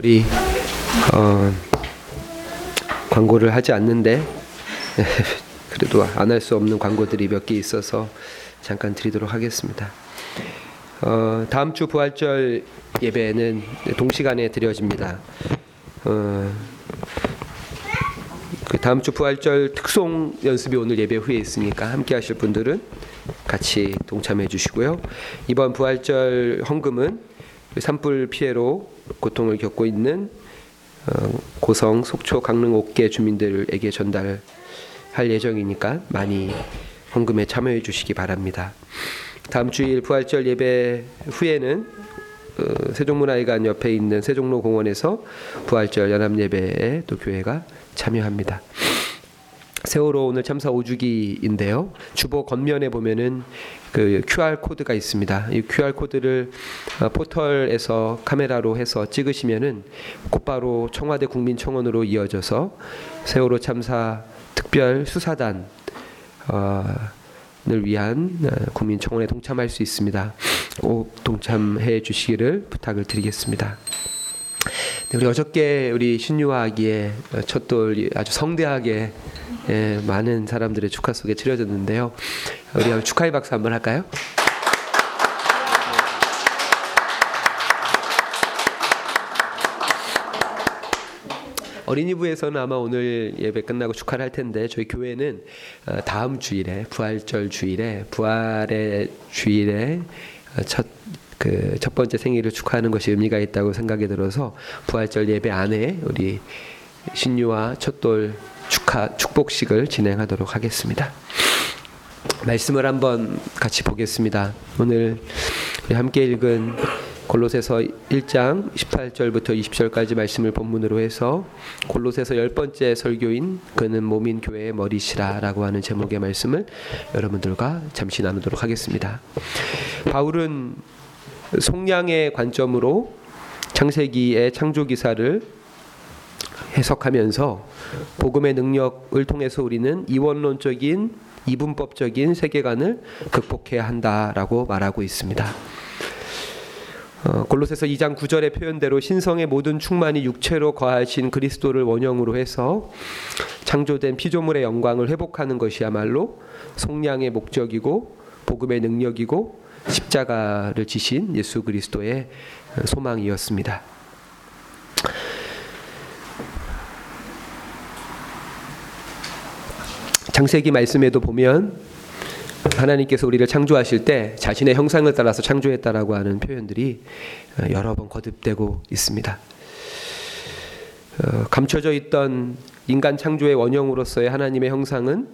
우리 어, 광고를 하지 않는데 그래도 안 할 수 없는 광고들이 몇 개 있어서 잠깐 드리도록 하겠습니다. 어, 다음 주 부활절 예배는 동시간에 드려집니다. 어, 그 다음 주 부활절 특송 연습이 오늘 예배 후에 있으니까 함께 하실 분들은 같이 동참해 주시고요. 이번 부활절 헌금은 산불 피해로 고통을 겪고 있는 어, 고성, 속초, 강릉, 옥계 주민들에게 전달할 예정이니까 많이 헌금에 참여해 주시기 바랍니다. 다음 주일 부활절 예배 후에는 어, 세종문화회관 옆에 있는 세종로 공원에서 부활절 연합 예배에 또 교회가 참여합니다. 세월호 오늘 참사 5주기인데요. 주보 겉면에 보면은 그 QR 코드가 있습니다. 이 QR 코드를 어, 포털에서 카메라로 해서 찍으시면은 곧바로 청와대 국민청원으로 이어져서 세월호 참사 특별 수사단 을 위한 어, 국민청원에 동참할 수 있습니다. 꼭 동참해 주시기를 부탁을 드리겠습니다. 네, 우리 어저께 우리 신유아 아기의 첫돌 아주 성대하게 예, 많은 사람들의 축하 속에 치러졌는데요. 우리 축하의 박수 한번 할까요? 어린이부에서는 아마 오늘 예배 끝나고 축하를 할 텐데 저희 교회는 어, 다음 주일에 부활절 주일에 부활의 주일에 어, 첫 그 첫 번째 생일을 축하하는 것이 의미가 있다고 생각이 들어서 부활절 예배 안에 우리 신유와 첫돌 축하 축복식을 진행하도록 하겠습니다. 말씀을 한번 같이 보겠습니다. 오늘 함께 읽은 골로새서 1장 18절부터 20절까지 말씀을 본문으로 해서 골로새서 열 번째 설교인 그는 몸인 교회의 머리시라라고 하는 제목의 말씀을 여러분들과 잠시 나누도록 하겠습니다. 바울은 속량의 관점으로 창세기의 창조 기사를 해석하면서 복음의 능력을 통해서 우리는 이원론적인 이분법적인 세계관을 극복해야 한다라고 말하고 있습니다. 어, 골로새서 2장 9절의 표현대로 신성의 모든 충만이 육체로 거하신 그리스도를 원형으로 해서 창조된 피조물의 영광을 회복하는 것이야말로 속량의 목적이고 복음의 능력이고 십자가를 지신 예수 그리스도의 소망이었습니다. 창세기 말씀에도 보면 하나님께서 우리를 창조하실 때 자신의 형상을 따라서 창조했다라고 하는 표현들이 어, 여러 번 거듭되고 있습니다. 어, 감춰져 있던 인간 창조의 원형으로서의 하나님의 형상은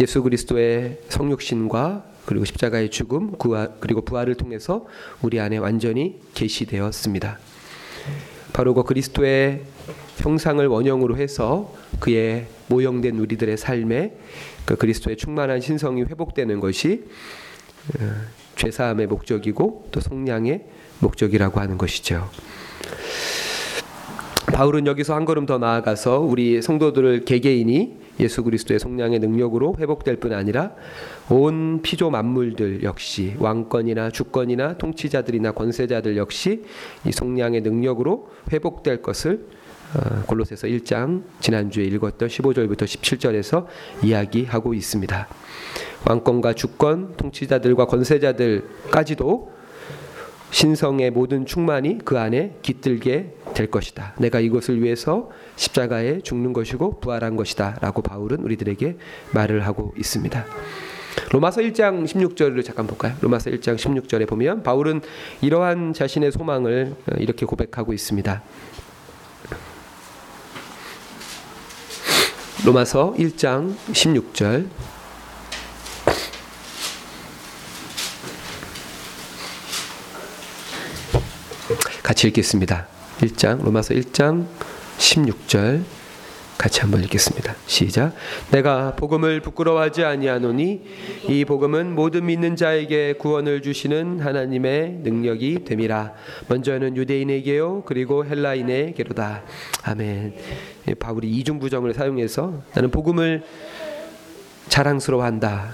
예수 그리스도의 성육신과 그리고 십자가의 죽음, 그리고 부활을 통해서 우리 안에 완전히 계시되었습니다. 바로 그 그리스도의 형상을 원형으로 해서 그의 모형된 우리들의 삶에 그 그리스도의 충만한 신성이 회복되는 것이 어, 죄사함의 목적이고 또 속량의 목적이라고 하는 것이죠. 바울은 여기서 한 걸음 더 나아가서 우리 성도들을 개개인이 예수 그리스도의 속량의 능력으로 회복될 뿐 아니라 온 피조 만물들 역시 왕권이나 주권이나 통치자들이나 권세자들 역시 이 속량의 능력으로 회복될 것을 어, 골로새서 1장 지난주에 읽었던 15절부터 17절에서 이야기하고 있습니다. 왕권과 주권, 통치자들과 권세자들까지도 신성의 모든 충만이 그 안에 깃들게 될 것이다. 내가 이것을 위해서 십자가에 죽는 것이고 부활한 것이다 라고 바울은 우리들에게 말을 하고 있습니다. 로마서 1장 16절을 잠깐 볼까요? 로마서 1장 16절에 보면 바울은 이러한 자신의 소망을 어, 이렇게 고백하고 있습니다. 로마서 1장 16절 같이 읽겠습니다. 1장 로마서 1장 16절 같이 한번 읽겠습니다. 시작. 내가 복음을 부끄러워하지 아니하노니 이 복음은 모든 믿는 자에게 구원을 주시는 하나님의 능력이 됨이라. 먼저는 유대인에게요 그리고 헬라인에게로다. 아멘. 바울이 이중 부정을 사용해서 나는 복음을 자랑스러워한다.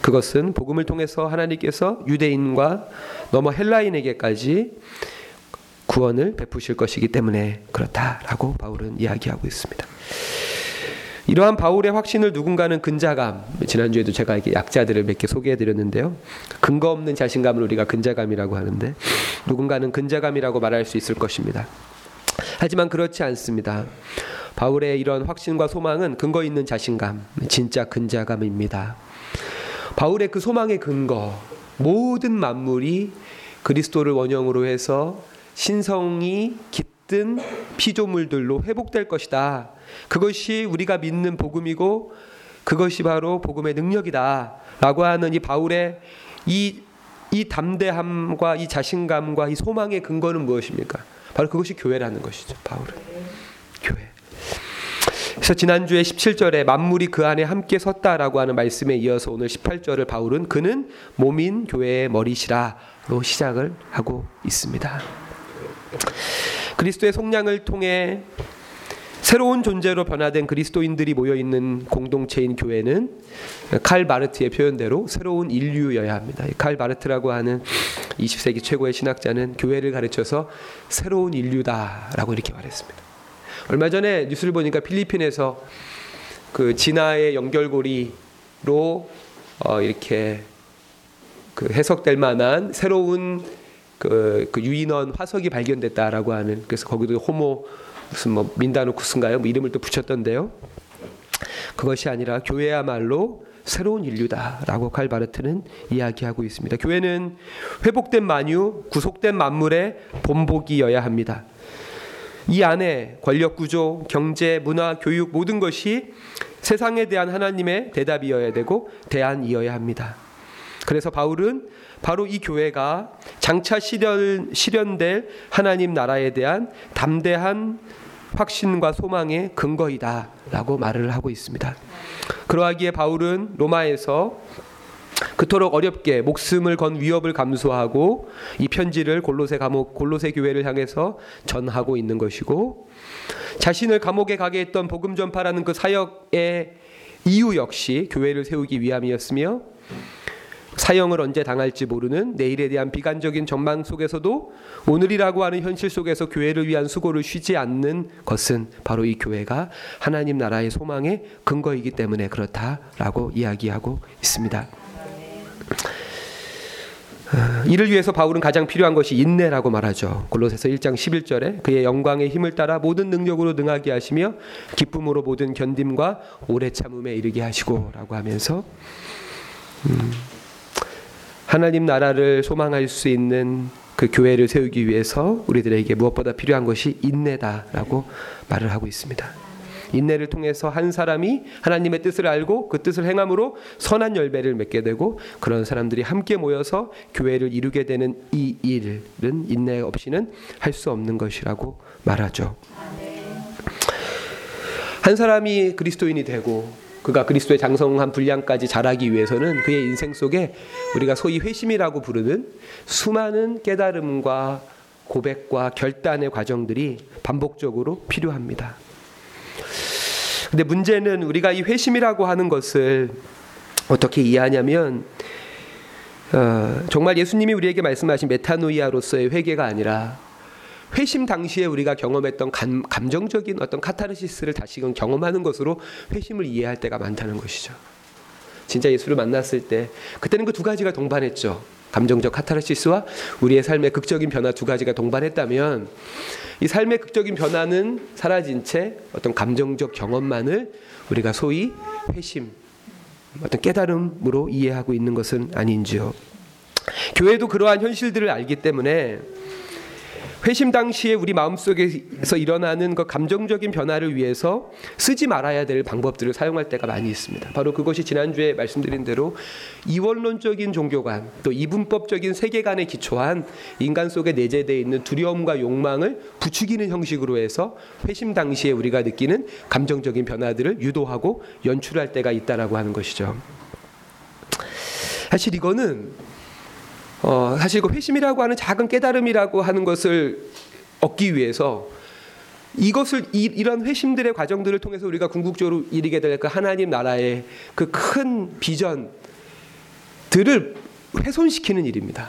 그것은 복음을 통해서 하나님께서 유대인과 넘어 헬라인에게까지 구원을 베푸실 것이기 때문에 그렇다라고 바울은 이야기하고 있습니다. 이러한 바울의 확신을 누군가는 근자감, 지난주에도 제가 이렇게 약자들을 몇 개 소개해 드렸는데요. 근거 없는 자신감을 우리가 근자감이라고 하는데 누군가는 근자감이라고 말할 수 있을 것입니다. 하지만 그렇지 않습니다. 바울의 이런 확신과 소망은 근거 있는 자신감, 진짜 근자감입니다. 바울의 그 소망의 근거, 모든 만물이 그리스도를 원형으로 해서 신성이 깃든 피조물들로 회복될 것이다. 그것이 우리가 믿는 복음이고 그것이 바로 복음의 능력이다라고 하는 이 바울의 이, 이 담대함과 이 자신감과 이 소망의 근거는 무엇입니까? 바로 그것이 교회라는 것이죠. 바울은 교회. 그래서 지난주에 17절에 만물이 그 안에 함께 섰다라고 하는 말씀에 이어서 오늘 18절을 바울은 그는 몸인 교회의 머리시라로 시작을 하고 있습니다. 그리스도의 속량을 통해 새로운 존재로 변화된 그리스도인들이 모여 있는 공동체인 교회는 칼 바르트의 표현대로 새로운 인류여야 합니다. 칼 바르트라고 하는 20세기 최고의 신학자는 교회를 가르쳐서 새로운 인류다라고 이렇게 말했습니다. 얼마 전에 뉴스를 보니까 필리핀에서 그 진화의 연결고리로 어 이렇게 그 해석될 만한 새로운 그, 그 유인원 화석이 발견됐다라고 하는 그래서 거기도 호모 무슨 뭐 민다노쿠스인가요? 뭐 이름을 또 붙였던데요. 그것이 아니라 교회야말로 새로운 인류다라고 칼바르트는 이야기하고 있습니다. 교회는 회복된 만유, 구속된 만물의 본복이어야 합니다. 이 안에 권력 구조, 경제, 문화, 교육 모든 것이 세상에 대한 하나님의 대답이어야 되고 대안이어야 합니다. 그래서 바울은 바로 이 교회가 장차 실현, 실현될 하나님 나라에 대한 담대한 확신과 소망의 근거이다 라고 말을 하고 있습니다. 그러하기에 바울은 로마에서 그토록 어렵게 목숨을 건 위협을 감수하고 이 편지를 골로새 감옥 골로새 교회를 향해서 전하고 있는 것이고 자신을 감옥에 가게 했던 복음 전파라는 그 사역의 이유 역시 교회를 세우기 위함이었으며 사형을 언제 당할지 모르는 내일에 대한 비관적인 전망 속에서도 오늘이라고 하는 현실 속에서 교회를 위한 수고를 쉬지 않는 것은 바로 이 교회가 하나님 나라의 소망의 근거이기 때문에 그렇다라고 이야기하고 있습니다. 어, 이를 위해서 바울은 가장 필요한 것이 인내라고 말하죠. 골로새서 1장 11절에 그의 영광의 힘을 따라 모든 능력으로 능하게 하시며 기쁨으로 모든 견딤과 오래 참음에 이르게 하시고라고 하면서 음, 하나님 나라를 소망할 수 있는 그 교회를 세우기 위해서 우리들에게 무엇보다 필요한 것이 인내다라고 말을 하고 있습니다. 인내를 통해서 한 사람이 하나님의 뜻을 알고 그 뜻을 행함으로 선한 열매를 맺게 되고 그런 사람들이 함께 모여서 교회를 이루게 되는 이 일은 인내 없이는 할 수 없는 것이라고 말하죠. 한 사람이 그리스도인이 되고 그가 그리스도의 장성한 분량까지 자라기 위해서는 그의 인생 속에 우리가 소위 회심이라고 부르는 수많은 깨달음과 고백과 결단의 과정들이 반복적으로 필요합니다. 근데 문제는 우리가 이 회심이라고 하는 것을 어떻게 이해하냐면 어, 정말 예수님이 우리에게 말씀하신 메타노이아로서의 회개가 아니라 회심 당시에 우리가 경험했던 감, 감정적인 어떤 카타르시스를 다시금 경험하는 것으로 회심을 이해할 때가 많다는 것이죠. 진짜 예수를 만났을 때 그때는 그 두 가지가 동반했죠. 감정적 카타르시스와 우리의 삶의 극적인 변화 두 가지가 동반했다면 이 삶의 극적인 변화는 사라진 채 어떤 감정적 경험만을 우리가 소위 회심 어떤 깨달음으로 이해하고 있는 것은 아닌지요. 교회도 그러한 현실들을 알기 때문에 회심 당시에 우리 마음속에서 일어나는 그 감정적인 변화를 위해서 쓰지 말아야 될 방법들을 사용할 때가 많이 있습니다. 바로 그것이 지난주에 말씀드린 대로 이원론적인 종교관 또 이분법적인 세계관에 기초한 인간 속에 내재되어 있는 두려움과 욕망을 부추기는 형식으로 해서 회심 당시에 우리가 느끼는 감정적인 변화들을 유도하고 연출할 때가 있다라고 하는 것이죠. 사실 이거는 어, 사실 그 회심이라고 하는 작은 깨달음이라고 하는 것을 얻기 위해서 이것을 이, 이런 회심들의 과정들을 통해서 우리가 궁극적으로 이르게 될 그 하나님 나라의 그 큰 비전들을 훼손시키는 일입니다.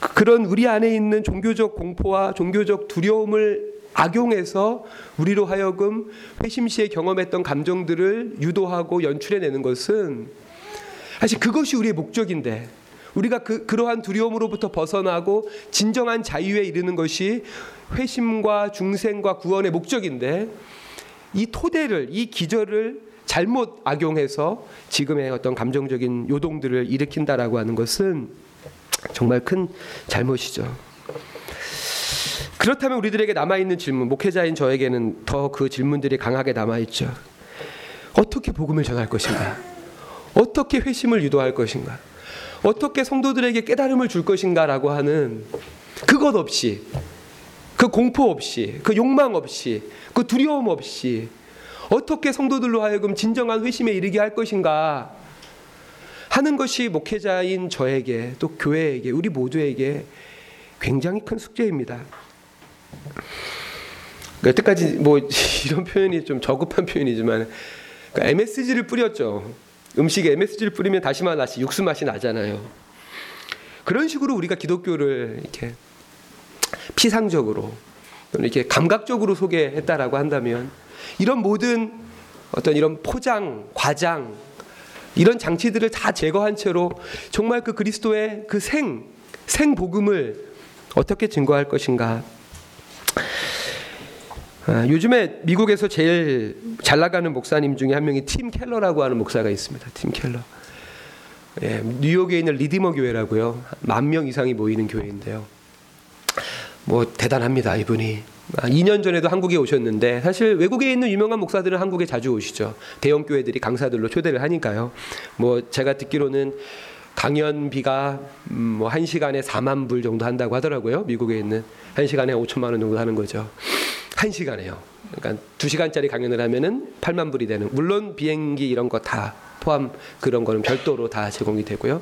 그런 우리 안에 있는 종교적 공포와 종교적 두려움을 악용해서 우리로 하여금 회심 시에 경험했던 감정들을 유도하고 연출해내는 것은 사실 그것이 우리의 목적인데 우리가 그 그러한 두려움으로부터 벗어나고 진정한 자유에 이르는 것이 회심과 중생과 구원의 목적인데 이 토대를 이 기절을 잘못 악용해서 지금의 어떤 감정적인 요동들을 일으킨다라고 하는 것은 정말 큰 잘못이죠. 그렇다면 우리들에게 남아 있는 질문, 목회자인 저에게는 더 그 질문들이 강하게 남아 있죠. 어떻게 복음을 전할 것인가? 어떻게 회심을 유도할 것인가? 어떻게 성도들에게 깨달음을 줄 것인가라고 하는 그것 없이 그 공포 없이 그 욕망 없이 그 두려움 없이 어떻게 성도들로 하여금 진정한 회심에 이르게 할 것인가 하는 것이 목회자인 저에게 또 교회에게 우리 모두에게 굉장히 큰 숙제입니다. 여태까지 뭐 이런 표현이 좀 저급한 표현이지만 그러니까 MSG를 뿌렸죠. 음식에 MSG를 뿌리면 다시마 맛이 육수 맛이 나잖아요. 그런 식으로 우리가 기독교를 이렇게 피상적으로 또는 이렇게 감각적으로 소개했다라고 한다면 이런 모든 어떤 이런 포장, 과장 이런 장치들을 다 제거한 채로 정말 그 그리스도의 그 생, 생복음을 어떻게 증거할 것인가 아, 요즘에 미국에서 제일 잘 나가는 목사님 중에 한 명이 팀 켈러라고 하는 목사가 있습니다. 팀 켈러. 예, 뉴욕에 있는 리디머 교회라고요. 만 명 이상이 모이는 교회인데요. 뭐 대단합니다 이분이. 아, 2년 전에도 한국에 오셨는데 사실 외국에 있는 유명한 목사들은 한국에 자주 오시죠. 대형 교회들이 강사들로 초대를 하니까요. 뭐 제가 듣기로는 강연비가 음, 뭐한 시간에 4만 불 정도 한다고 하더라고요. 미국에 있는 한 시간에 5천만 원 정도 하는 거죠. 한 시간에요. 그러니까 두 시간짜리 강연을 하면은 8만 불이 되는. 물론 비행기 이런 거 다 포함 그런 거는 별도로 다 제공이 되고요.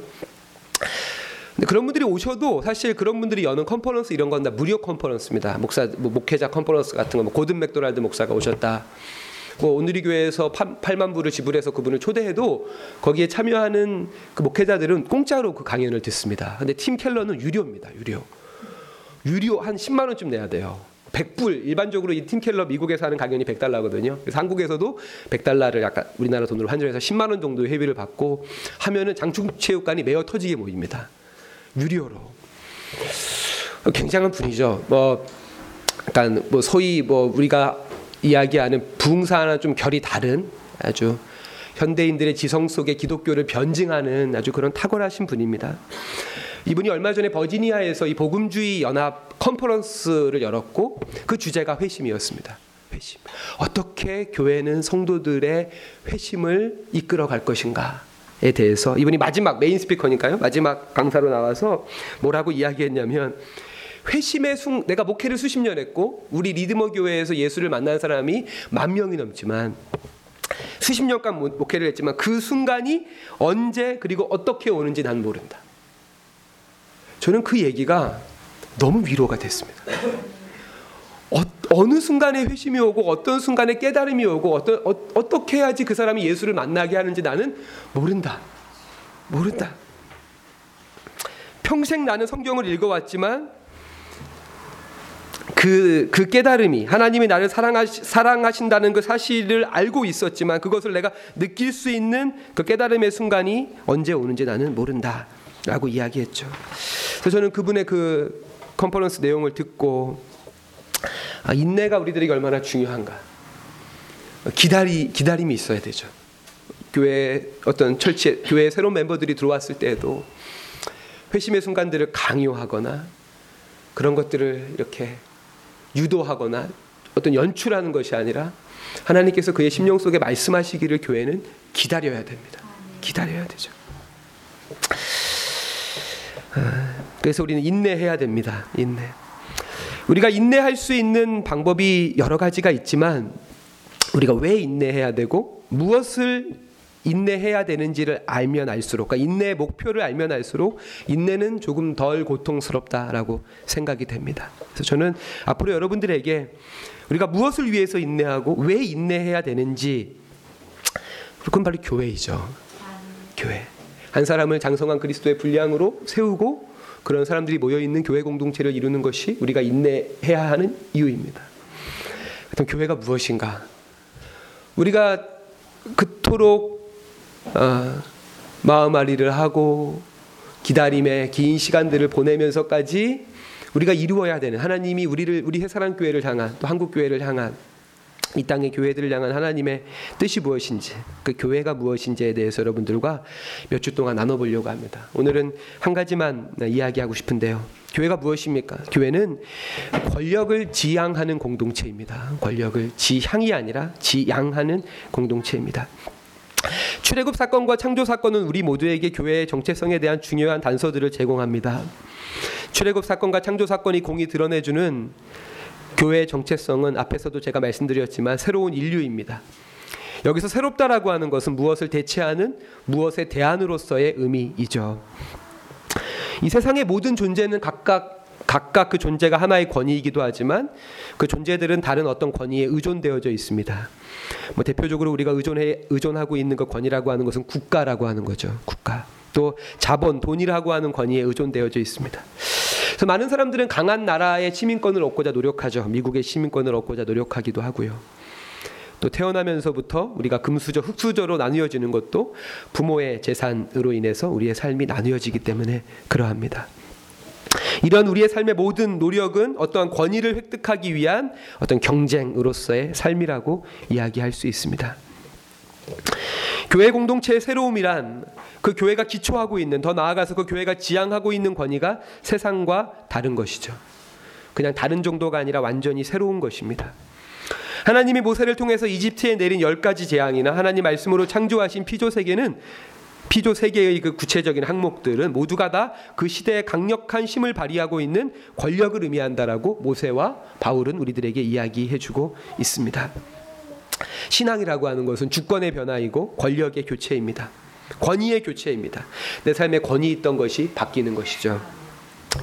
근데 그런 분들이 오셔도 사실 그런 분들이 여는 컨퍼런스 이런 건 다 무료 컨퍼런스입니다. 목사 뭐 목회자 컨퍼런스 같은 거 뭐 고든 맥도날드 목사가 오셨다. 뭐 오늘이 교회에서 8만 불을 지불해서 그분을 초대해도 거기에 참여하는 그 목회자들은 공짜로 그 강연을 듣습니다. 근데 팀 켈러는 유료입니다. 유료. 유료 한 10만 원쯤 내야 돼요. 100불 일반적으로 이 팀켈러 미국에서 하는 가격이 100달러거든요. 그래서 한국에서도 100달러를 약간 우리나라 돈으로 환전해서 10만 원 정도의 회비를 받고 하면은 장충체육관이 매어 터지게 모입니다. 유료로. 굉장한 분이죠. 뭐 약간 뭐 소위 뭐 우리가 이야기하는 부흥사나 좀 결이 다른 아주 현대인들의 지성 속에 기독교를 변증하는 아주 그런 탁월하신 분입니다. 이분이 얼마 전에 버지니아에서 이 복음주의 연합 컨퍼런스를 열었고 그 주제가 회심이었습니다. 회심. 어떻게 교회는 성도들의 회심을 이끌어 갈 것인가에 대해서 이분이 마지막 main speaker니까요. 마지막 강사로 나와서 뭐라고 이야기했냐면 회심의 순 내가 목회를 수십 년 했고 우리 리디머 교회에서 예수를 만난 사람이 만 명이 넘지만 수십 년간 목회를 했지만 그 순간이 언제 그리고 어떻게 오는지 난 모른다. 저는 그 얘기가 너무 위로가 됐습니다. 어, 느 순간에 회심이 오고 어떤 순간에 깨달음이 오고 어떤 어, 어떻게 해야지 그 사람이 예수를 만나게 하는지 나는 모른다. 모른다. 평생 나는 성경을 읽어왔지만 그, 그 깨달음이 하나님이 나를 사랑하시, 사랑하신다는 그 사실을 알고 있었지만 그것을 내가 느낄 수 있는 그 깨달음의 순간이 언제 오는지 나는 모른다. 라고 이야기했죠. 그래서 저는 그분의 그 컨퍼런스 내용을 듣고 아, 인내가 우리들에게 얼마나 중요한가. 기다리 기다림이 있어야 되죠. 교회 어떤 철치 교회 새로운 멤버들이 들어왔을 때에도 회심의 순간들을 강요하거나 그런 것들을 이렇게 유도하거나 어떤 연출하는 것이 아니라 하나님께서 그의 심령 속에 말씀하시기를 교회는 기다려야 됩니다. 기다려야 되죠. 아, 그래서 우리는 인내해야 됩니다. 인내. 우리가 인내할 수 있는 방법이 여러 가지가 있지만 우리가 왜 인내해야 되고 무엇을 인내해야 되는지를 알면 알수록 그러니까 인내의 목표를 알면 알수록 인내는 조금 덜 고통스럽다라고 생각이 됩니다. 그래서 저는 앞으로 여러분들에게 우리가 무엇을 위해서 인내하고 왜 인내해야 되는지 그건 바로 교회이죠. 교회. 한 사람을 장성한 그리스도의 분량으로 세우고 그런 사람들이 모여 있는 교회 공동체를 이루는 것이 우리가 인내해야 하는 이유입니다. 그럼 교회가 무엇인가? 우리가 그토록 어, 마음앓이를 하고 기다림의 긴 시간들을 보내면서까지 우리가 이루어야 되는 하나님이 우리를 우리 해사람 교회를 향한 또 한국 교회를 향한 이 땅의 교회들을 향한 하나님의 뜻이 무엇인지 그 교회가 무엇인지에 대해서 여러분들과 몇 주 동안 나눠보려고 합니다. 오늘은 한 가지만 이야기하고 싶은데요. 교회가 무엇입니까? 교회는 권력을 지향하는 공동체입니다. 권력을 지향이 아니라 지향하는 공동체입니다. 출애굽 사건과 창조 사건은 우리 모두에게 교회의 정체성에 대한 중요한 단서들을 제공합니다. 출애굽 사건과 창조 사건이 공이 드러내주는 교회의 정체성은 앞에서도 제가 말씀드렸지만 새로운 인류입니다. 여기서 새롭다라고 하는 것은 무엇을 대체하는 무엇의 대안으로서의 의미이죠. 이 세상의 모든 존재는 각각 각각 그 존재가 하나의 권위이기도 하지만 그 존재들은 다른 어떤 권위에 의존되어져 있습니다. 뭐 대표적으로 우리가 의존해 의존하고 있는 그 권위라고 하는 것은 국가라고 하는 거죠. 국가. 또 자본, 돈이라고 하는 권위에 의존되어져 있습니다. 그래서 많은 사람들은 강한 나라의 시민권을 얻고자 노력하죠. 미국의 시민권을 얻고자 노력하기도 하고요. 또 태어나면서부터 우리가 금수저, 흙수저로 나뉘어지는 것도 부모의 재산으로 인해서 우리의 삶이 나뉘어지기 때문에 그러합니다. 이런 우리의 삶의 모든 노력은 어떠한 권위를 획득하기 위한 어떤 경쟁으로서의 삶이라고 이야기할 수 있습니다. 교회 공동체의 새로움이란 그 교회가 기초하고 있는 더 나아가서 그 교회가 지향하고 있는 권위가 세상과 다른 것이죠. 그냥 다른 정도가 아니라 완전히 새로운 것입니다. 하나님이 모세를 통해서 이집트에 내린 열 가지 재앙이나 하나님 말씀으로 창조하신 피조 세계는 피조 세계의 그 구체적인 항목들은 모두가 다 그 시대에 강력한 힘을 발휘하고 있는 권력을 의미한다라고 모세와 바울은 우리들에게 이야기해주고 있습니다. 신앙이라고 하는 것은 주권의 변화이고 권력의 교체입니다. 권위의 교체입니다. 내 삶에 권위 있던 것이 바뀌는 것이죠.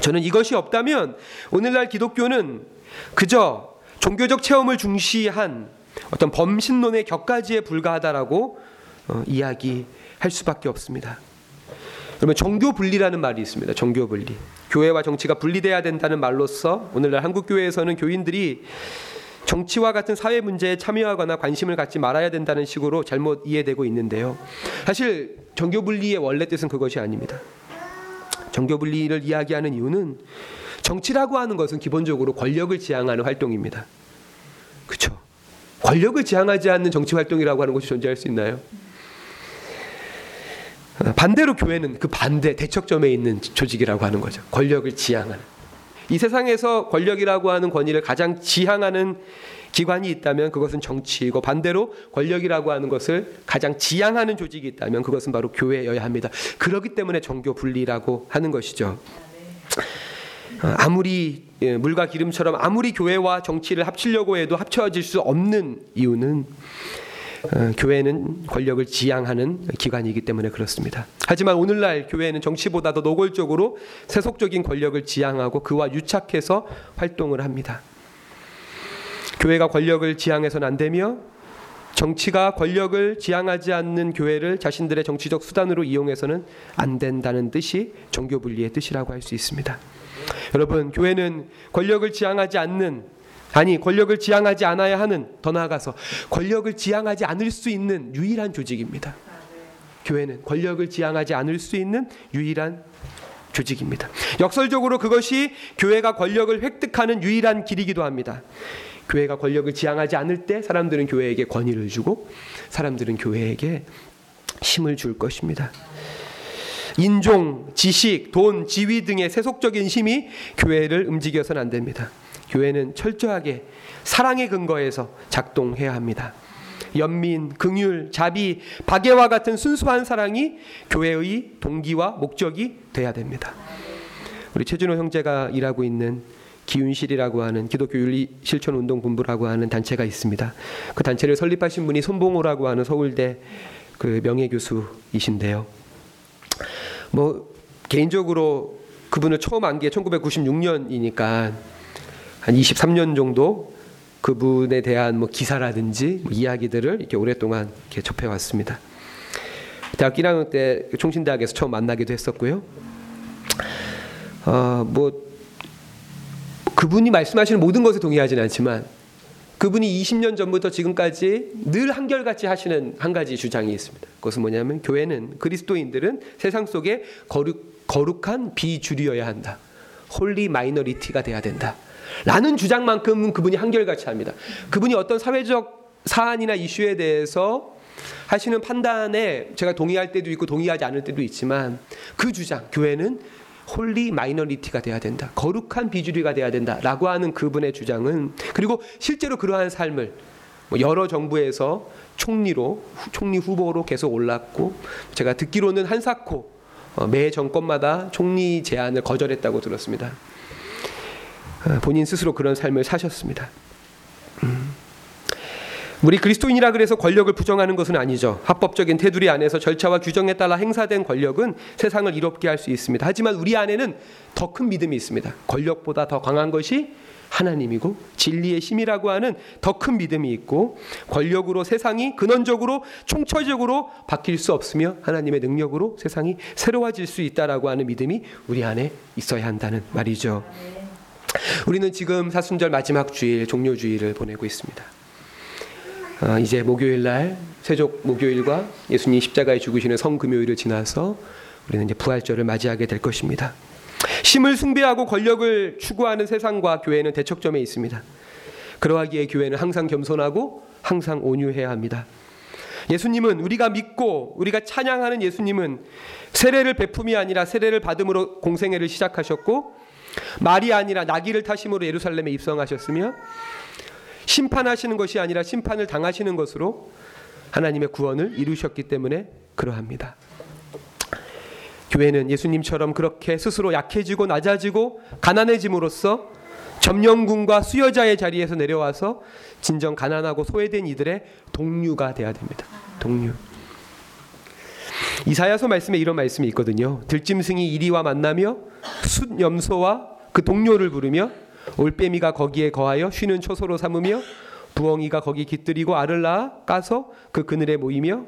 저는 이것이 없다면 오늘날 기독교는 그저 종교적 체험을 중시한 어떤 범신론의 격가지에 불과하다라고 어, 이야기 할 수밖에 없습니다. 그러면 종교 분리라는 말이 있습니다. 종교 분리. 교회와 정치가 분리돼야 된다는 말로서 오늘날 한국 교회에서는 교인들이 정치와 같은 사회 문제에 참여하거나 관심을 갖지 말아야 된다는 식으로 잘못 이해되고 있는데요. 사실 정교 분리의 원래 뜻은 그것이 아닙니다. 정교 분리를 이야기하는 이유는 정치라고 하는 것은 기본적으로 권력을 지향하는 활동입니다. 그렇죠? 권력을 지향하지 않는 정치 활동이라고 하는 것이 존재할 수 있나요? 반대로 교회는 그 반대 대척점에 있는 조직이라고 하는 거죠. 권력을 지향하는. 이 세상에서 권력이라고 하는 권위를 가장 지향하는 기관이 있다면 그것은 정치이고 반대로 권력이라고 하는 것을 가장 지향하는 조직이 있다면 그것은 바로 교회여야 합니다. 그렇기 때문에 종교 분리라고 하는 것이죠. 아무리 예, 물과 기름처럼 아무리 교회와 정치를 합치려고 해도 합쳐질 수 없는 이유는 어, 교회는 권력을 지향하는 기관이기 때문에 그렇습니다. 하지만 오늘날 교회는 정치보다 더 노골적으로 세속적인 권력을 지향하고 그와 유착해서 활동을 합니다. 교회가 권력을 지향해서는 안 되며 정치가 권력을 지향하지 않는 교회를 자신들의 정치적 수단으로 이용해서는 안 된다는 뜻이 종교 분리의 뜻이라고 할 수 있습니다. 여러분, 교회는 권력을 지향하지 않는 아니 권력을 지향하지 않아야 하는 더 나아가서 권력을 지향하지 않을 수 있는 유일한 조직입니다. 교회는 권력을 지향하지 않을 수 있는 유일한 조직입니다. 역설적으로 그것이 교회가 권력을 획득하는 유일한 길이기도 합니다. 교회가 권력을 지향하지 않을 때 사람들은 교회에게 권위를 주고 사람들은 교회에게 힘을 줄 것입니다. 인종, 지식, 돈, 지위 등의 세속적인 힘이 교회를 움직여서는 안 됩니다. 교회는 철저하게 사랑의 근거에서 작동해야 합니다. 연민, 긍휼, 자비, 박애와 같은 순수한 사랑이 교회의 동기와 목적이 돼야 됩니다. 우리 최준호 형제가 일하고 있는 기윤실이라고 하는 기독교 윤리 실천 운동 본부라고 하는 단체가 있습니다. 그 단체를 설립하신 분이 손봉호라고 하는 서울대 그 명예 교수이신데요. 뭐 개인적으로 그분을 처음 안 게 1996년이니까 한 23년 정도 그분에 대한 뭐 기사라든지 뭐 이야기들을 이렇게 오랫동안 이렇게 접해 왔습니다. 대학 1학년 때 총신대학에서 처음 만나기도 했었고요. 어 뭐 그분이 말씀하시는 모든 것에 동의하지는 않지만 그분이 20년 전부터 지금까지 늘 한결같이 하시는 한 가지 주장이 있습니다. 그것은 뭐냐면 교회는 그리스도인들은 세상 속에 거룩, 거룩한 비주류여야 한다. holy minority가 돼야 된다. 라는 주장만큼은 그분이 한결같이 합니다. 그분이 어떤 사회적 사안이나 이슈에 대해서 하시는 판단에 제가 동의할 때도 있고 동의하지 않을 때도 있지만 그 주장, 교회는 holy minority가 돼야 된다. 거룩한 비주류가 돼야 된다라고 하는 그분의 주장은 그리고 실제로 그러한 삶을 뭐 여러 정부에서 총리로 총리 후보로 계속 올랐고 제가 듣기로는 한사코 어, 매 정권마다 총리 제안을 거절했다고 들었습니다. 어, 본인 스스로 그런 삶을 사셨습니다. 음. 우리 그리스도인이라 그래서 권력을 부정하는 것은 아니죠. 합법적인 테두리 안에서 절차와 규정에 따라 행사된 권력은 세상을 이롭게 할 수 있습니다. 하지만 우리 안에는 더 큰 믿음이 있습니다. 권력보다 더 강한 것이 하나님이고 진리의 힘이라고 하는 더 큰 믿음이 있고 권력으로 세상이 근원적으로 총체적으로 바뀔 수 없으며 하나님의 능력으로 세상이 새로워질 수 있다라고 하는 믿음이 우리 안에 있어야 한다는 말이죠. 우리는 지금 사순절 마지막 주일 종료 주일을 보내고 있습니다. 어, 이제 목요일 날 세족 목요일과 예수님 십자가에 죽으시는 성금요일을 지나서 우리는 이제 부활절을 맞이하게 될 것입니다. 힘을 숭배하고 권력을 추구하는 세상과 교회는 대척점에 있습니다. 그러하기에 교회는 항상 겸손하고 항상 온유해야 합니다. 예수님은 우리가 믿고 우리가 찬양하는 예수님은 세례를 베품이 아니라 세례를 받음으로 공생애를 시작하셨고 말이 아니라 나귀를 타심으로 예루살렘에 입성하셨으며 심판하시는 것이 아니라 심판을 당하시는 것으로 하나님의 구원을 이루셨기 때문에 그러합니다. 교회는 예수님처럼 그렇게 스스로 약해지고 낮아지고 가난해짐으로써 점령군과 수여자의 자리에서 내려와서 진정 가난하고 소외된 이들의 동류가 되어야 됩니다. 동류. 이사야서 말씀에 이런 말씀이 있거든요. 들짐승이 이리와 만나며 숫 염소와 그 동료를 부르며 올빼미가 거기에 거하여 쉬는 초소로 삼으며 부엉이가 거기 깃들이고 알을 낳아 까서 그 그늘에 모이며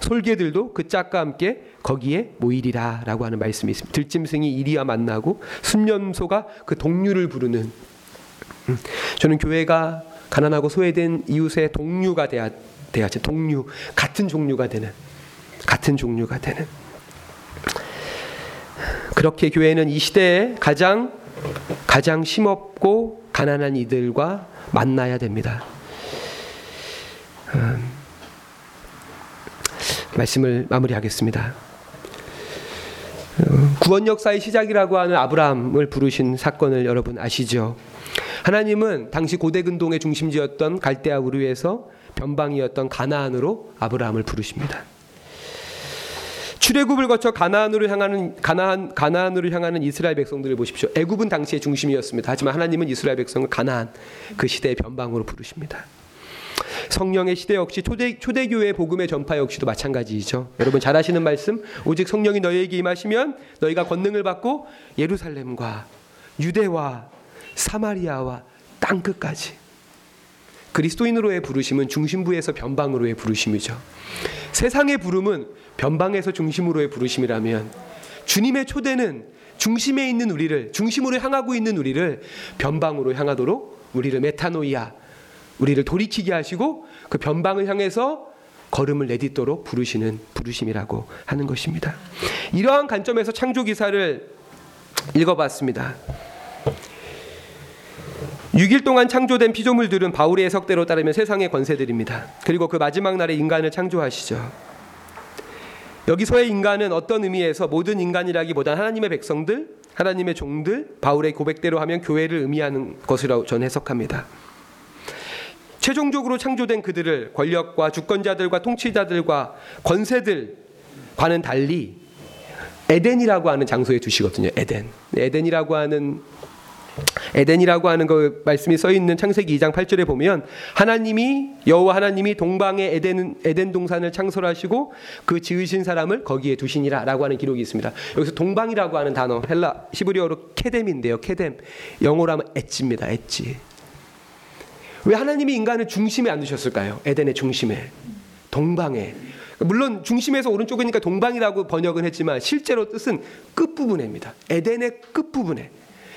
솔개들도 그 짝과 함께 거기에 모이리라라고 하는 말씀이 있습니다. 들짐승이 이리와 만나고 순념소가 그 동류를 부르는 음, 저는 교회가 가난하고 소외된 이웃의 동류가 돼야 돼야지 동류 같은 종류가 되는 같은 종류가 되는 그렇게 교회는 이 시대에 가장 가장 힘없고 가난한 이들과 만나야 됩니다. 음, 말씀을 마무리하겠습니다. 어, 구원 역사의 시작이라고 하는 아브라함을 부르신 사건을 여러분 아시죠? 하나님은 당시 고대 근동의 중심지였던 갈대아 우르에서 변방이었던 가나안으로 아브라함을 부르십니다. 출애굽을 거쳐 가나안으로 향하는 가나안 가나안으로 향하는 이스라엘 백성들을 보십시오. 애굽은 당시의 중심이었습니다. 하지만 하나님은 이스라엘 백성을 가나안 그 시대의 변방으로 부르십니다. 성령의 시대 역시 초대 초대교회 복음의 전파 역시도 마찬가지이죠. 여러분 잘 아시는 말씀 오직 성령이 너희에게 임하시면 너희가 권능을 받고 예루살렘과 유대와 사마리아와 땅 끝까지 그리스도인으로의 부르심은 중심부에서 변방으로의 부르심이죠. 세상의 부름은 변방에서 중심으로의 부르심이라면 주님의 초대는 중심에 있는 우리를 중심으로 향하고 있는 우리를 변방으로 향하도록 우리를 메타노이아 우리를 돌이키게 하시고 그 변방을 향해서 걸음을 내딛도록 부르시는 부르심이라고 하는 것입니다. 이러한 관점에서 창조 기사를 읽어봤습니다. 6일 동안 창조된 피조물들은 바울의 해석대로 따르면 세상의 권세들입니다. 그리고 그 마지막 날에 인간을 창조하시죠. 여기서의 인간은 어떤 의미에서 모든 인간이라기보다 하나님의 백성들, 하나님의 종들, 바울의 고백대로 하면 교회를 의미하는 것이라고 저는 해석합니다. 최종적으로 창조된 그들을 권력과 주권자들과 통치자들과 권세들과는 달리 에덴이라고 하는 장소에 두시거든요. 에덴. 에덴이라고 하는 에덴이라고 하는 그 말씀이 써 있는 창세기 2장 8절에 보면 하나님이 여호와 하나님이 동방의 에덴 에덴 동산을 창설하시고 그 지으신 사람을 거기에 두시니라라고 하는 기록이 있습니다. 여기서 동방이라고 하는 단어 헬라 히브리어로 케뎀인데요. 케뎀 영어로 하면 edge입니다. 엣지. 왜 하나님이 인간을 중심에 안 두셨을까요? 에덴의 중심에 동방에 물론 중심에서 오른쪽이니까 동방이라고 번역은 했지만 실제로 뜻은 끝부분입니다. 에덴의 끝부분에.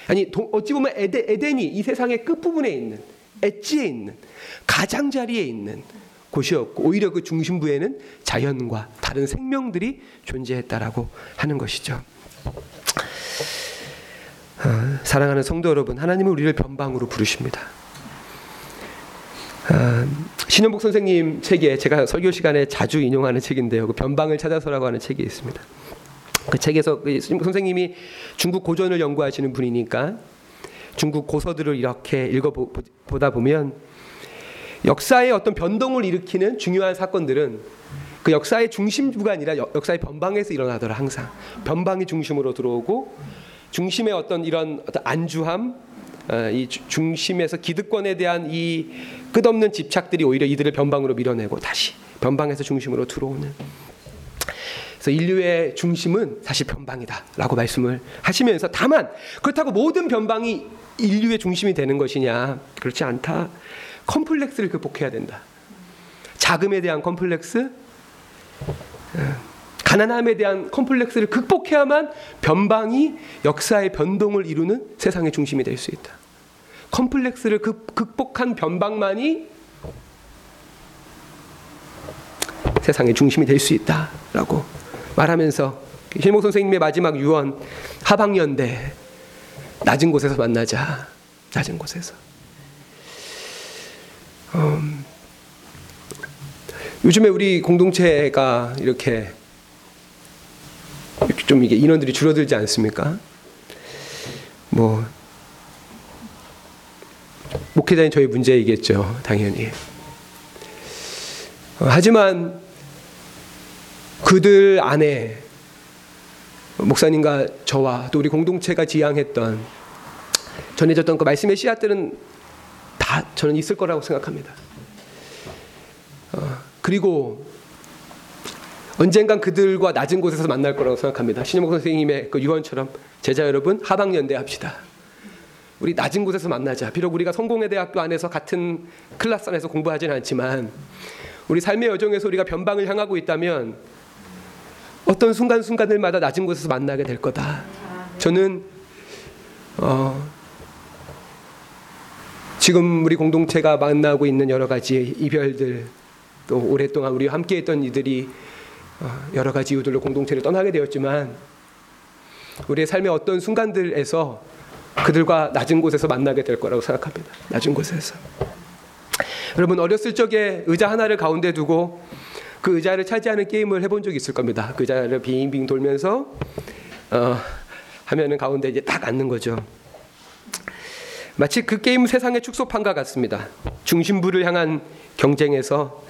아니 어찌 보면 에덴, 에덴 이 이 세상의 끝부분에 있는 엣지에 있는 가장자리에 있는 곳이었고 오히려 그 중심부에는 자연과 다른 생명들이 존재했다라고 하는 것이죠. 아, 사랑하는 성도 여러분, 하나님은 우리를 변방으로 부르십니다. 아, 신현복 선생님 책에 제가 설교 시간에 자주 인용하는 책인데요. 그 변방을 찾아서라고 하는 책이 있습니다. 그 책에서 그 선생님이 중국 고전을 연구하시는 분이니까 중국 고서들을 이렇게 읽어보다 보면 역사의 어떤 변동을 일으키는 중요한 사건들은 그 역사의 중심부가 아니라 역사의 변방에서 일어나더라 항상. 변방이 중심으로 들어오고 중심의 어떤 이런 어떤 안주함 어, 이 중심에서 기득권에 대한 이 끝없는 집착들이 오히려 이들을 변방으로 밀어내고 다시 변방에서 중심으로 들어오는 그래서 인류의 중심은 사실 변방이다라고 말씀을 하시면서 다만 그렇다고 모든 변방이 인류의 중심이 되는 것이냐? 그렇지 않다. 컴플렉스를 극복해야 된다. 자금에 대한 컴플렉스 어, 가난함에 대한 컴플렉스를 극복해야만 변방이 역사의 변동을 이루는 세상의 중심이 될 수 있다. 컴플렉스를 극복한 변방만이 세상의 중심이 될 수 있다라고 말하면서 실목 선생님의 마지막 유언 하방연대 낮은 곳에서 만나자 낮은 곳에서 음, 요즘에 우리 공동체가 이렇게 좀 이게 인원들이 줄어들지 않습니까? 뭐 목회자인 저희 문제이겠죠, 당연히. 어, 하지만 그들 안에 목사님과 저와 또 우리 공동체가 지향했던 전해졌던 그 말씀의 씨앗들은 다 저는 있을 거라고 생각합니다. 어, 그리고 언젠간 그들과 낮은 곳에서 만날 거라고 생각합니다. 신영목 선생님의 그 유언처럼 제자 여러분 하방연대 합시다. 우리 낮은 곳에서 만나자. 비록 우리가 성공의 대학교 안에서 같은 클래스 안에서 공부하지는 않지만 우리 삶의 여정에서 우리가 변방을 향하고 있다면 어떤 순간순간들마다 낮은 곳에서 만나게 될 거다. 저는 어, 지금 우리 공동체가 만나고 있는 여러 가지 이별들 또 오랫동안 우리와 함께했던 이들이 어, 여러 가지 이유들로 공동체를 떠나게 되었지만 우리의 삶의 어떤 순간들에서 그들과 낮은 곳에서 만나게 될 거라고 생각합니다. 낮은 곳에서. 여러분 어렸을 적에 의자 하나를 가운데 두고 그 의자를 차지하는 게임을 해본 적이 있을 겁니다. 그 의자를 빙빙 돌면서 어, 하면은 가운데 이제 딱 앉는 거죠. 마치 그 게임 세상의 축소판과 같습니다. 중심부를 향한 경쟁에서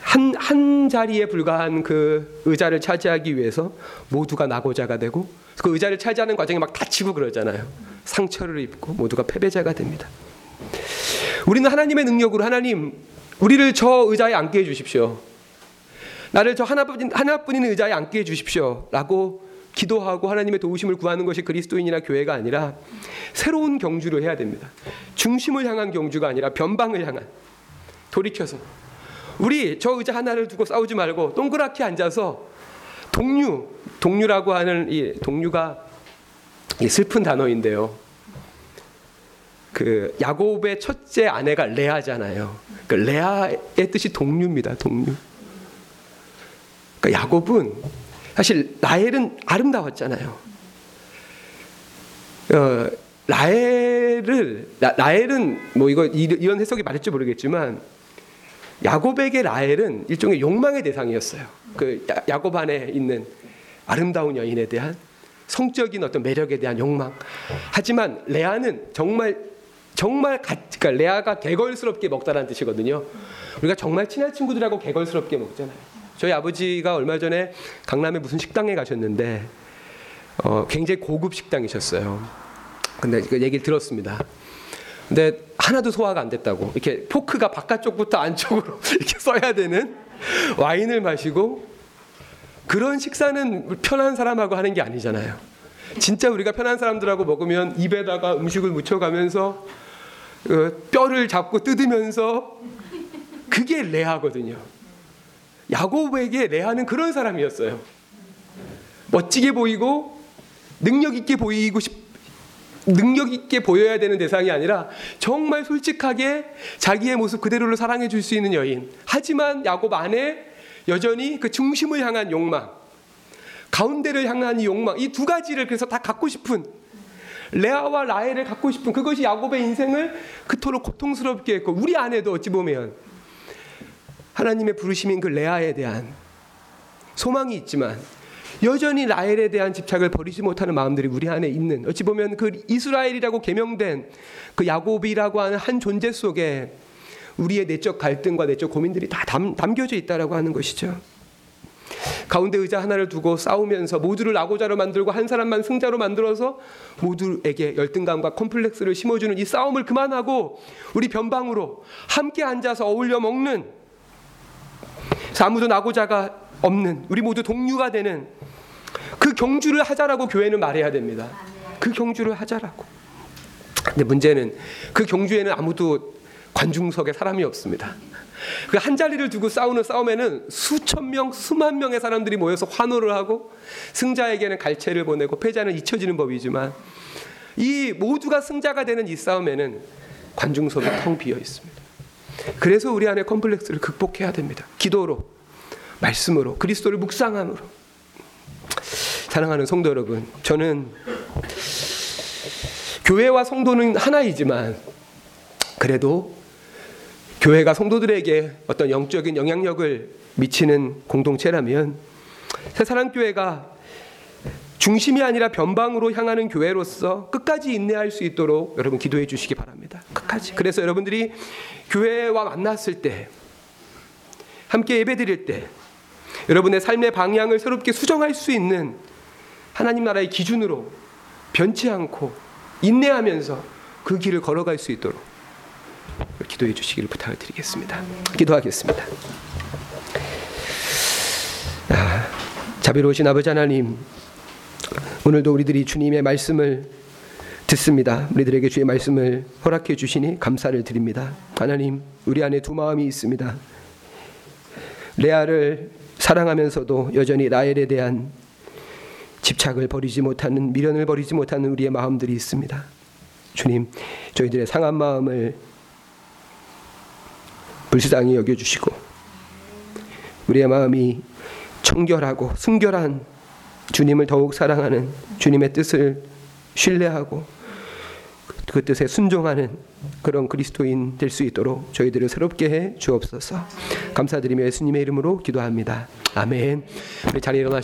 한, 한 자리에 불과한 그 의자를 차지하기 위해서 모두가 낙오자가 되고 그 의자를 차지하는 과정에 막 다치고 그러잖아요. 상처를 입고 모두가 패배자가 됩니다. 우리는 하나님의 능력으로 하나님 우리를 저 의자에 앉게 해 주십시오. 나를 저 하나뿐인, 하나뿐인 의자에 앉게 해 주십시오. 라고 기도하고 하나님의 도우심을 구하는 것이 그리스도인이나 교회가 아니라 새로운 경주를 해야 됩니다. 중심을 향한 경주가 아니라 변방을 향한 돌이켜서 우리 저 의자 하나를 두고 싸우지 말고 동그랗게 앉아서 동류, 동류라고 하는 이 동류가 이 슬픈 단어인데요. 그 야곱의 첫째 아내가 레아잖아요. 그 레아의 뜻이 동류입니다. 동류. 그러니까 야곱은 사실 라헬은 아름다웠잖아요. 어, 라헬을 라, 헬은뭐 이거 이런 해석이 맞을지 모르겠지만 야곱에게 라헬은 일종의 욕망의 대상이었어요. 그 야 곱 안에 있는 아름다운 여인에 대한 성적인 어떤 매력에 대한 욕망. 하지만 레아는 정말 정말 가, 그러니까 레아가 개걸스럽게 먹다라는 뜻이거든요. 우리가 정말 친한 친구들하고 개걸스럽게 먹잖아요. 저희 아버지가 얼마 전에 강남에 무슨 식당에 가셨는데 어, 굉장히 고급 식당이셨어요. 근데 그 얘기를 들었습니다. 근데 하나도 소화가 안 됐다고 이렇게 포크가 바깥쪽부터 안쪽으로 이렇게 써야 되는 와인을 마시고 그런 식사는 편한 사람하고 하는 게 아니잖아요. 진짜 우리가 편한 사람들하고 먹으면 입에다가 음식을 묻혀가면서 어, 뼈를 잡고 뜯으면서 그게 레아거든요. 야곱에게 레아는 그런 사람이었어요. 멋지게 보이고 능력 있게 보이고 싶 능력 있게 보여야 되는 대상이 아니라 정말 솔직하게 자기의 모습 그대로를 사랑해 줄 수 있는 여인. 하지만 야곱 안에 여전히 그 중심을 향한 욕망, 가운데를 향한 이 욕망, 이 두 가지를 그래서 다 갖고 싶은 레아와 라헬을 갖고 싶은 그것이 야곱의 인생을 그토록 고통스럽게 했고 우리 안에도 어찌 보면 하나님의 부르심인 그 레아에 대한 소망이 있지만 여전히 라헬에 대한 집착을 버리지 못하는 마음들이 우리 안에 있는 어찌 보면 그 이스라엘이라고 개명된 그 야곱이라고 하는 한 존재 속에 우리의 내적 갈등과 내적 고민들이 다 담, 담겨져 있다라고 하는 것이죠. 가운데 의자 하나를 두고 싸우면서 모두를 낙오자로 만들고 한 사람만 승자로 만들어서 모두에게 열등감과 콤플렉스를 심어주는 이 싸움을 그만하고 우리 변방으로 함께 앉아서 어울려 먹는 아무도 낙오자가 없는 우리 모두 동료가 되는 그 경주를 하자라고 교회는 말해야 됩니다. 그 경주를 하자라고. 근데 문제는 그 경주에는 아무도 관중석에 사람이 없습니다. 그 한 자리를 두고 싸우는 싸움에는 수천 명, 수만 명의 사람들이 모여서 환호를 하고 승자에게는 갈채를 보내고 패자는 잊혀지는 법이지만 이 모두가 승자가 되는 이 싸움에는 관중석이 텅 비어 있습니다. 그래서 우리 안에 컴플렉스를 극복해야 됩니다. 기도로, 말씀으로, 그리스도를 묵상함으로. 사랑하는 성도 여러분, 저는 교회와 성도는 하나이지만 그래도 교회가 성도들에게 어떤 영적인 영향력을 미치는 공동체라면 새사랑교회가 중심이 아니라 변방으로 향하는 교회로서 끝까지 인내할 수 있도록 여러분 기도해 주시기 바랍니다. 끝까지. 그래서 여러분들이 교회와 만났을 때 함께 예배드릴 때 여러분의 삶의 방향을 새롭게 수정할 수 있는 하나님 나라의 기준으로 변치 않고 인내하면서 그 길을 걸어갈 수 있도록 기도해 주시기를 부탁을 드리겠습니다. 기도하겠습니다. 아, 자비로우신 아버지 하나님, 오늘도 우리들이 주님의 말씀을 듣습니다. 우리들에게 주의 말씀을 허락해 주시니 감사를 드립니다. 하나님, 우리 안에 두 마음이 있습니다. 레아를 사랑하면서도 여전히 라헬에 대한 집착을 버리지 못하는 미련을 버리지 못하는 우리의 마음들이 있습니다. 주님, 저희들의 상한 마음을 불쌍히 여겨 주시고 우리의 마음이 청결하고 순결한 주님을 더욱 사랑하는 주님의 뜻을 신뢰하고 그 뜻에 순종하는 그런 그리스도인 될 수 있도록 저희들을 새롭게 해 주옵소서. 감사드리며 예수님의 이름으로 기도합니다. 아멘. 우리 자리에 일어나셔